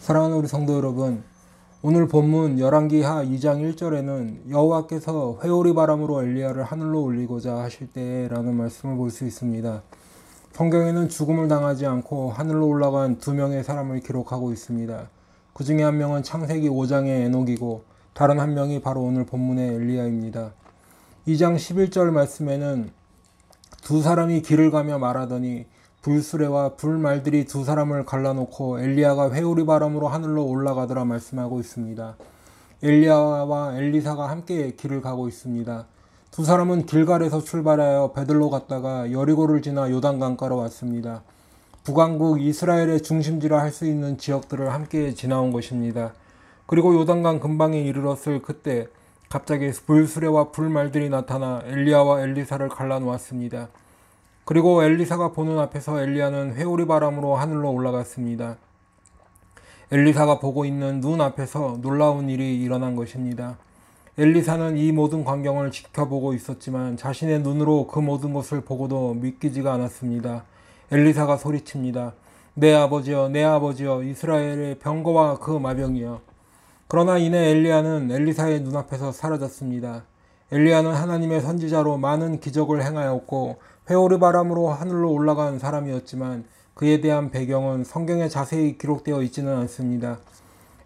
사랑하는 우리 성도 여러분, 오늘 본문 열왕기하 2장 1절에는 여호와께서 회오리 바람으로 엘리야를 하늘로 올리고자 하실 때라는 말씀을 볼 수 있습니다. 성경에는 죽음을 당하지 않고 하늘로 올라간 두 명의 사람을 기록하고 있습니다. 그 중에 한 명은 창세기 5장의 에녹이고 다른 한 명이 바로 오늘 본문의 엘리야입니다. 2장 11절 말씀에는 두 사람이 길을 가며 말하더니 불수레와 불말들이 두 사람을 갈라놓고 엘리야가 회오리 바람으로 하늘로 올라가더라 말씀하고 있습니다. 엘리야와 엘리사가 함께 길을 가고 있습니다. 두 사람은 길갈에서 출발하여 베들로 갔다가 여리고를 지나 요단강가로 왔습니다. 북왕국 이스라엘의 중심지라 할 수 있는 지역들을 함께 지나온 것입니다. 그리고 요단강 근방에 이르렀을 그때 갑자기 불수레와 불말들이 나타나 엘리야와 엘리사를 갈라놓았습니다. 그리고 엘리사가 보는 앞에서 엘리야는 회오리 바람으로 하늘로 올라갔습니다. 엘리사가 보고 있는 눈 앞에서 놀라운 일이 일어난 것입니다. 엘리사는 이 모든 광경을 지켜보고 있었지만 자신의 눈으로 그 모든 것을 보고도 믿기지가 않았습니다. 엘리사가 소리칩니다. 내 아버지여, 내 아버지여, 이스라엘의 병거와 그 마병이여. 그러나 이내 엘리야는 엘리사의 눈앞에서 사라졌습니다. 엘리야는 하나님의 선지자로 많은 기적을 행하였고 회오르 바람으로 하늘로 올라간 사람이었지만 그에 대한 배경은 성경에 자세히 기록되어 있지는 않습니다.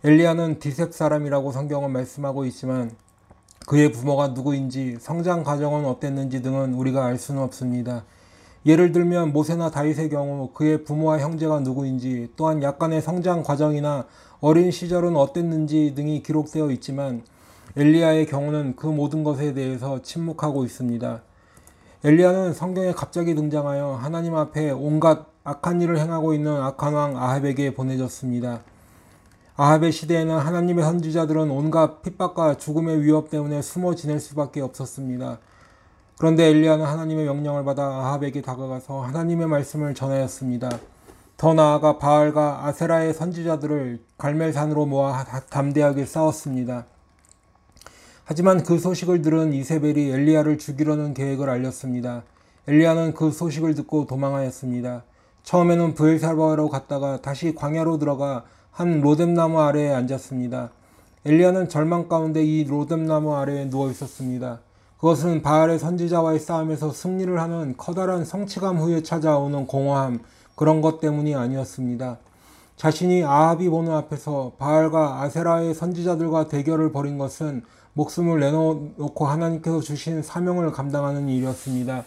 엘리야는 디셉 사람이라고 성경은 말씀하고 있지만 그의 부모가 누구인지 성장 과정은 어땠는지 등은 우리가 알 수는 없습니다. 예를 들면 모세나 다윗의 경우 그의 부모와 형제가 누구인지 또한 약간의 성장 과정이나 어린 시절은 어땠는지 등이 기록되어 있지만 엘리야의 경우는 그 모든 것에 대해서 침묵하고 있습니다. 엘리야는 성경에 갑자기 등장하여 하나님 앞에 온갖 악한 일을 행하고 있는 악한 왕 아합에게 보내졌습니다. 아합의 시대에는 하나님의 선지자들은 온갖 핍박과 죽음의 위협 때문에 숨어 지낼 수밖에 없었습니다. 그런데 엘리야는 하나님의 명령을 받아 아합에게 다가가서 하나님의 말씀을 전하였습니다. 더 나아가 바알과 아세라의 선지자들을 갈멜산으로 모아 담대하게 싸웠습니다. 하지만 그 소식을 들은 이세벨이 엘리야를 죽이려는 계획을 알렸습니다. 엘리야는 그 소식을 듣고 도망하였습니다. 처음에는 브엘사바로 갔다가 다시 광야로 들어가 한 로뎀나무 아래에 앉았습니다. 엘리야는 절망 가운데 이 로뎀나무 아래에 누워 있었습니다. 그것은 바알의 선지자와의 싸움에서 승리를 하는 커다란 성취감 후에 찾아오는 공허함 그런 것 때문이 아니었습니다. 자신이 아합이 보는 앞에서 바알과 아세라의 선지자들과 대결을 벌인 것은 목숨을 내놓고 하나님께서 주신 사명을 감당하는 일이었습니다.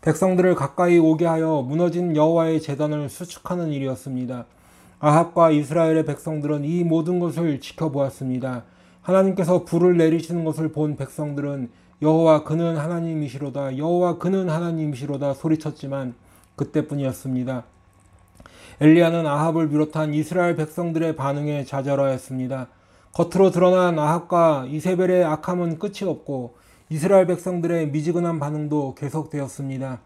백성들을 가까이 오게 하여 무너진 여호와의 재단을 수축하는 일이었습니다. 아합과 이스라엘의 백성들은 이 모든 것을 지켜보았습니다. 하나님께서 불을 내리시는 것을 본 백성들은 여호와 그는 하나님이시로다 여호와 그는 하나님이시로다 소리쳤지만 그때뿐이었습니다. 엘리야는 아합을 비롯한 이스라엘 백성들의 반응에 좌절하였습니다. 겉으로 드러난 아합과 이세벨의 악함은 끝이 없고 이스라엘 백성들의 미지근한 반응도 계속되었습니다.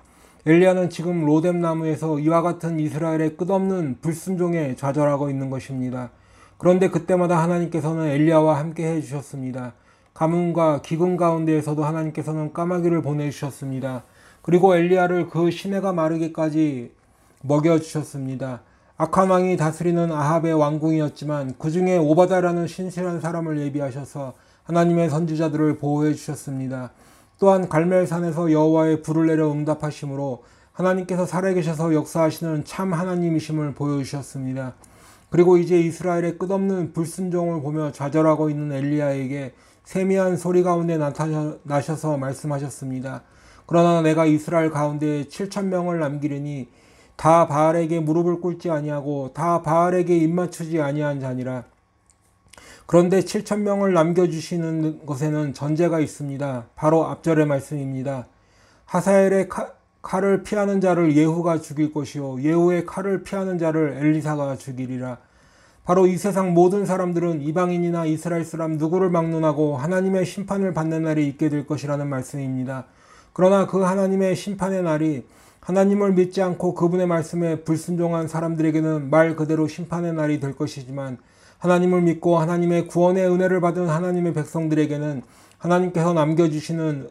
엘리야는 지금 로뎀 나무에서 이와 같은 이스라엘의 끝없는 불순종에 좌절하고 있는 것입니다. 그런데 그때마다 하나님께서는 엘리야와 함께 해 주셨습니다. 가뭄과 기근 가운데에서도 하나님께서는 까마귀를 보내 주셨습니다. 그리고 엘리야를 그 시내가 마르기까지 먹여 주셨습니다. 왕이 다스리는 아합의 왕궁이었지만 그 중에 오바다라는 신실한 사람을 예비하셔서 하나님의 선지자들을 보호해 주셨습니다. 또한 갈멜산에서 여호와의 불을 내려 응답하심으로 하나님께서 살아계셔서 역사하시는 참 하나님이심을 보여주셨습니다. 그리고 이제 이스라엘의 끝없는 불순종을 보며 좌절하고 있는 엘리야에게 세미한 소리 가운데 나타나셔서 말씀하셨습니다. 그러나 내가 이스라엘 가운데 7천 명을 남기리니 다 바알에게 무릎을 꿇지 아니하고 다 바알에게 입맞추지 아니한 자니라. 그런데 7천 명을 남겨주시는 것에는 전제가 있습니다. 바로 앞절의 말씀입니다. 하사엘의 칼, 칼을 피하는 자를 예후가 죽일 것이요 예후의 칼을 피하는 자를 엘리사가 죽이리라. 바로 이 세상 모든 사람들은 이방인이나 이스라엘 사람 누구를 막론하고 하나님의 심판을 받는 날이 있게 될 것이라는 말씀입니다. 그러나 그 하나님의 심판의 날이 하나님을 믿지 않고 그분의 말씀에 불순종한 사람들에게는 말 그대로 심판의 날이 될 것이지만 하나님을 믿고 하나님의 구원의 은혜를 받은 하나님의 백성들에게는 하나님께서 남겨주시는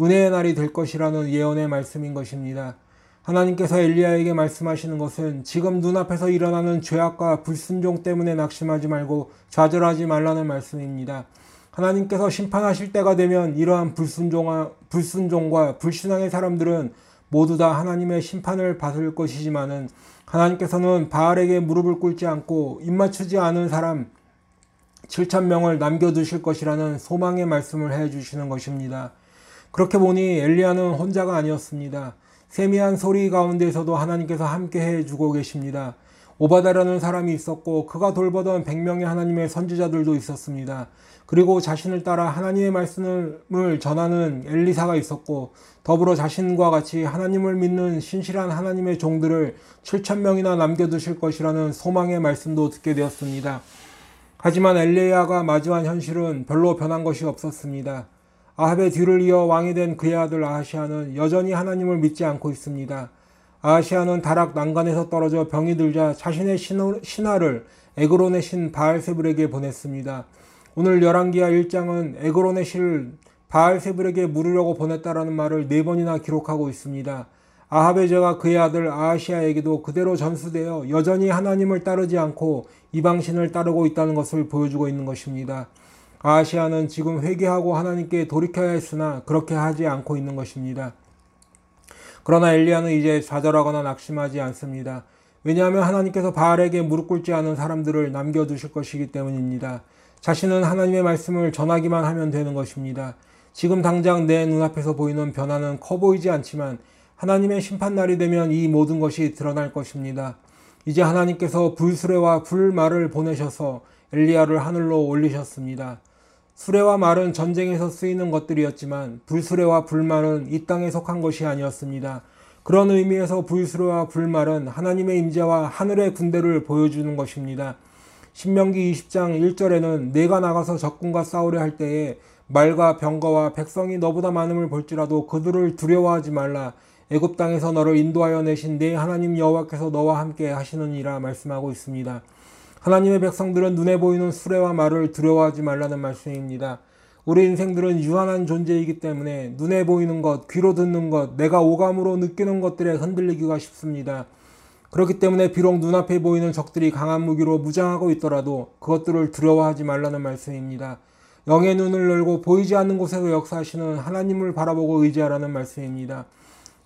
은혜의 날이 될 것이라는 예언의 말씀인 것입니다. 하나님께서 엘리야에게 말씀하시는 것은 지금 눈앞에서 일어나는 죄악과 불순종 때문에 낙심하지 말고 좌절하지 말라는 말씀입니다. 하나님께서 심판하실 때가 되면 이러한 불순종과, 불순종과 불신앙의 사람들은 모두 다 하나님의 심판을 받을 것이지만은 하나님께서는 바알에게 무릎을 꿇지 않고 입맞추지 않은 사람 7천 명을 남겨두실 것이라는 소망의 말씀을 해주시는 것입니다. 그렇게 보니 엘리야는 혼자가 아니었습니다. 세미한 소리 가운데서도 하나님께서 함께 해주고 계십니다. 오바다라는 사람이 있었고 그가 돌보던 100명의 하나님의 선지자들도 있었습니다. 그리고 자신을 따라 하나님의 말씀을 전하는 엘리사가 있었고 더불어 자신과 같이 하나님을 믿는 신실한 하나님의 종들을 7천 명이나 남겨두실 것이라는 소망의 말씀도 듣게 되었습니다. 하지만 엘리야가 마주한 현실은 별로 변한 것이 없었습니다. 아합의 뒤를 이어 왕이 된 그의 아들 아하시아는 여전히 하나님을 믿지 않고 있습니다. 아하시아는 다락 난간에서 떨어져 병이 들자 자신의 신하 를 에그론의 신 바알세불에게 보냈습니다. 오늘 열왕기하 1장은 에그론의 신 바알세불에게 물으려고 보냈다라는 말을 네 번이나 기록하고 있습니다. 아합의 죄가 그의 아들 아하시아에게도 그대로 전수되어 여전히 하나님을 따르지 않고 이방신을 따르고 있다는 것을 보여주고 있는 것입니다. 아하시아는 지금 회개하고 하나님께 돌이켜야 했으나 그렇게 하지 않고 있는 것입니다. 그러나 엘리야는 이제 좌절하거나 낙심하지 않습니다. 왜냐하면 하나님께서 바알에게 무릎 꿇지 않은 사람들을 남겨두실 것이기 때문입니다. 자신은 하나님의 말씀을 전하기만 하면 되는 것입니다. 지금 당장 내 눈앞에서 보이는 변화는 커 보이지 않지만 하나님의 심판날이 되면 이 모든 것이 드러날 것입니다. 이제 하나님께서 불수레와 불말을 보내셔서 엘리야를 하늘로 올리셨습니다. 수레와 말은 전쟁에서 쓰이는 것들이었지만 불수레와 불말은 이 땅에 속한 것이 아니었습니다. 그런 의미에서 불수레와 불말은 하나님의 임재와 하늘의 군대를 보여주는 것입니다. 신명기 20장 1절에는 내가 나가서 적군과 싸우려 할 때에 말과 병거와 백성이 너보다 많음을 볼지라도 그들을 두려워하지 말라. 애굽 땅에서 너를 인도하여 내신 내 하나님 여호와께서 너와 함께 하시느니라 말씀하고 있습니다. 하나님의 백성들은 눈에 보이는 수레와 말을 두려워하지 말라는 말씀입니다. 우리 인생들은 유한한 존재이기 때문에 눈에 보이는 것, 귀로 듣는 것, 내가 오감으로 느끼는 것들에 흔들리기가 쉽습니다. 그렇기 때문에 비록 눈앞에 보이는 적들이 강한 무기로 무장하고 있더라도 그것들을 두려워하지 말라는 말씀입니다. 영의 눈을 열고 보이지 않는 곳에서 역사하시는 하나님을 바라보고 의지하라는 말씀입니다.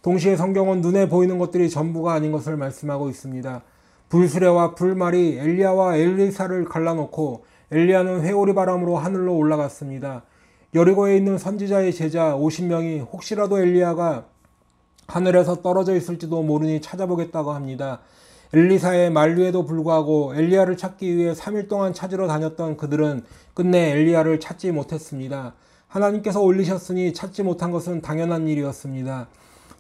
동시에 성경은 눈에 보이는 것들이 전부가 아닌 것을 말씀하고 있습니다. 불수레와 불말이 엘리야와 엘리사를 갈라놓고 엘리야는 회오리 바람으로 하늘로 올라갔습니다. 여리고에 있는 선지자의 제자 50명이 혹시라도 엘리야가 하늘에서 떨어져 있을지도 모르니 찾아보겠다고 합니다. 엘리사의 만류에도 불구하고 엘리야를 찾기 위해 3일 동안 찾으러 다녔던 그들은 끝내 엘리야를 찾지 못했습니다. 하나님께서 올리셨으니 찾지 못한 것은 당연한 일이었습니다.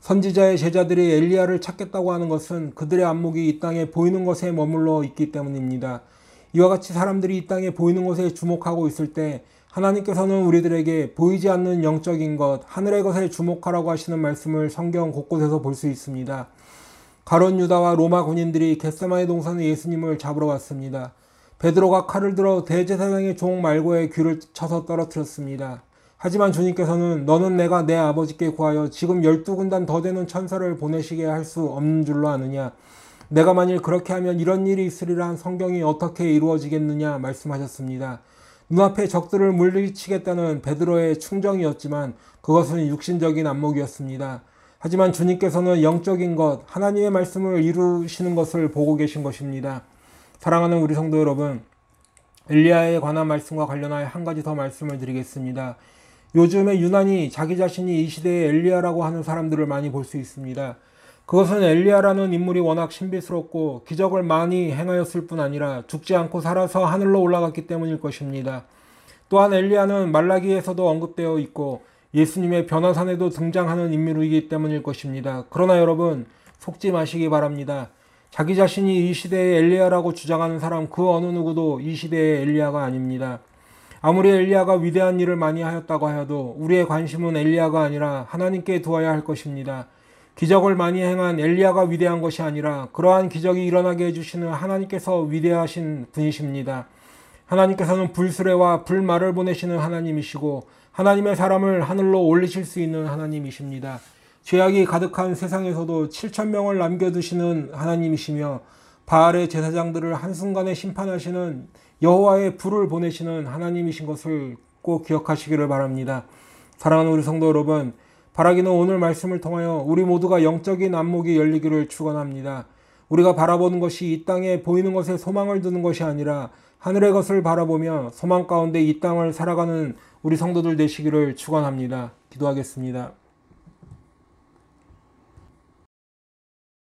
선지자의 제자들이 엘리야를 찾겠다고 하는 것은 그들의 안목이 이 땅에 보이는 것에 머물러 있기 때문입니다. 이와 같이 사람들이 이 땅에 보이는 것에 주목하고 있을 때 하나님께서는 우리들에게 보이지 않는 영적인 것, 하늘의 것에 주목하라고 하시는 말씀을 성경 곳곳에서 볼 수 있습니다. 가론 유다와 로마 군인들이 겟세마의 동산에 예수님을 잡으러 왔습니다. 베드로가 칼을 들어 대제사장의 종 말고의 귀를 쳐서 떨어뜨렸습니다. 하지만 주님께서는 너는 내가 내 아버지께 구하여 지금 열두 군단 더 되는 천사를 보내시게 할 수 없는 줄로 아느냐. 내가 만일 그렇게 하면 이런 일이 있으리라 한 성경이 어떻게 이루어지겠느냐 말씀하셨습니다. 눈앞에 적들을 물리치겠다는 베드로의 충정이었지만 그것은 육신적인 안목이었습니다. 하지만 주님께서는 영적인 것, 하나님의 말씀을 이루시는 것을 보고 계신 것입니다. 사랑하는 우리 성도 여러분, 엘리야에 관한 말씀과 관련하여 한 가지 더 말씀을 드리겠습니다. 요즘에 유난히 자기 자신이 이 시대의 엘리야라고 하는 사람들을 많이 볼 수 있습니다. 그것은 엘리야라는 인물이 워낙 신비스럽고 기적을 많이 행하였을 뿐 아니라 죽지 않고 살아서 하늘로 올라갔기 때문일 것입니다. 또한 엘리야는 말라기에서도 언급되어 있고 예수님의 변화산에도 등장하는 인물이기 때문일 것입니다. 그러나 여러분 속지 마시기 바랍니다. 자기 자신이 이 시대의 엘리야라고 주장하는 사람 그 어느 누구도 이 시대의 엘리야가 아닙니다. 아무리 엘리야가 위대한 일을 많이 하였다고 하여도 우리의 관심은 엘리야가 아니라 하나님께 두어야 할 것입니다. 기적을 많이 행한 엘리야가 위대한 것이 아니라 그러한 기적이 일어나게 해주시는 하나님께서 위대하신 분이십니다. 하나님께서는 불수레와 불말을 보내시는 하나님이시고 하나님의 사람을 하늘로 올리실 수 있는 하나님이십니다. 죄악이 가득한 세상에서도 7천 명을 남겨두시는 하나님이시며 바알의 제사장들을 한순간에 심판하시는 여호와의 불을 보내시는 하나님이신 것을 꼭 기억하시기를 바랍니다. 사랑하는 우리 성도 여러분, 바라기는 오늘 말씀을 통하여 우리 모두가 영적인 안목이 열리기를 축원합니다. 우리가 바라보는 것이 이 땅에 보이는 것에 소망을 두는 것이 아니라 하늘의 것을 바라보며 소망 가운데 이 땅을 살아가는 우리 성도들 되시기를 축원합니다. 기도하겠습니다.